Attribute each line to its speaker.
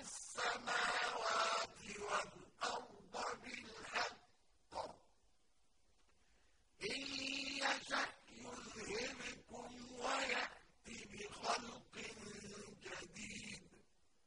Speaker 1: السماوات والأرض بالحق. إن يشأ